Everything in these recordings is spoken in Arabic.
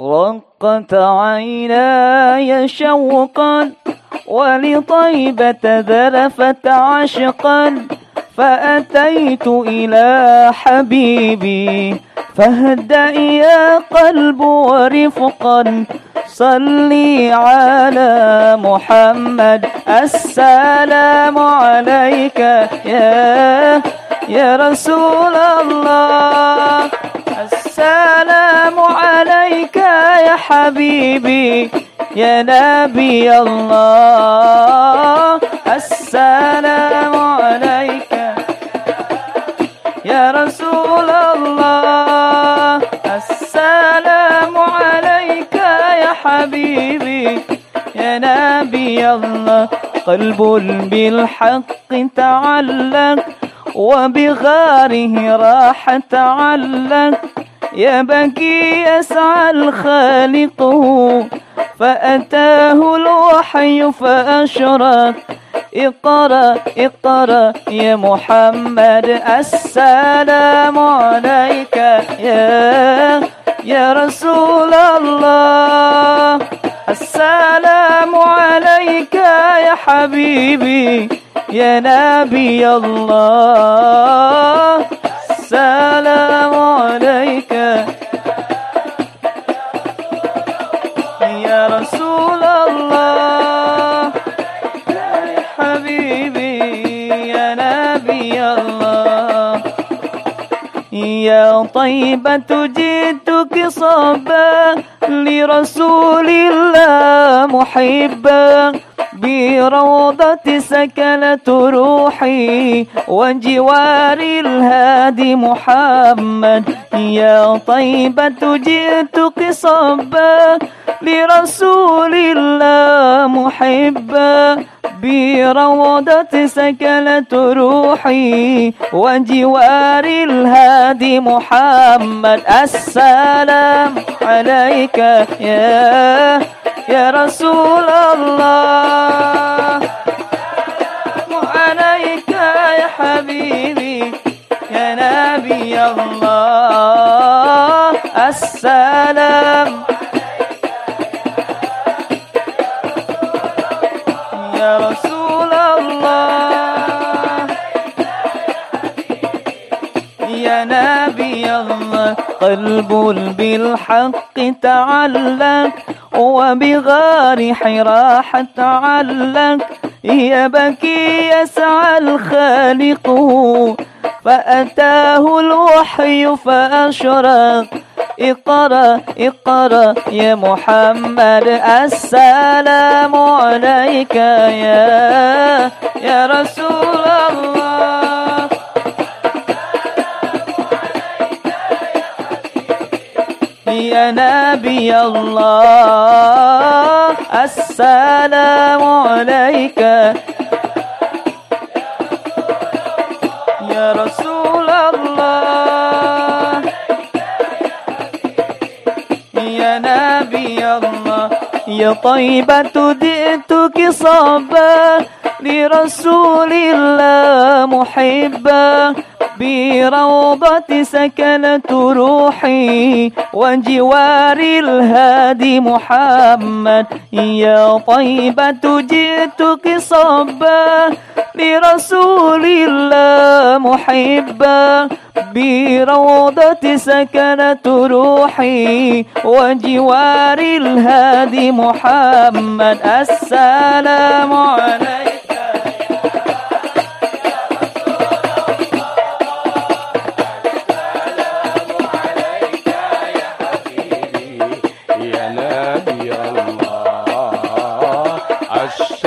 رقت عيناي شوقا ولطيبة ذرفت عشقا فأتيت إلى حبيبي فاهدأ يا قلب ورفقا صلي على محمد السلام عليك يا يا رسول الله يا حبيبي يا نبي الله السلام عليك. يا رسول الله السلام عليك يا حبيبي. يا نبي الله قلب بالحق تعلق وبغاره راح تعلق. يبكي يسعى الخالق فأتاه الوحي فأشرق. اقرأ اقرأ يا محمد السلام عليك يا يا رسول الله. السلام عليك يا حبيبي يا نبي الله. السلام حبيبي يا نبي الله. يا طيبة جئتك صبا لرسول الله محبا. بروضة سكنت روحي وجوار الهادي محمد. يا طيبة جئتك صبا لرسول الله محبا بروضة سكنت روحي وجوار الهادي محمد السلام عليك يا يا رسول الله. عليك يا حبيبي يا نبي الله. السلام يا نبي الله قلب بالحق تعلق وبغار حراح تعلق. يبكي يسعى الخالق فأتاه الوحي فأشرق. اقرأ اقرأ يا محمد السلام عليك يا يا رسول الله. يا نبي الله. السلام عليك. يا رسول الله. يا نبي الله. يا طيبة جئتك صبا. لرسول الله محبا. بروضة سكنت روحي وجوار الهادي محمد. يا طيبة جئتك صبا لرسول الله محبا. بروضة سكنت روحي وجوار الهادي محمد. السلام عليك.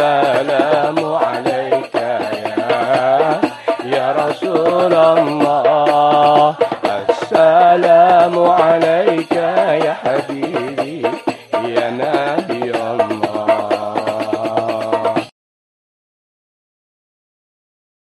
السلام عليك يا يا رسول الله. السلام عليك يا حبيبي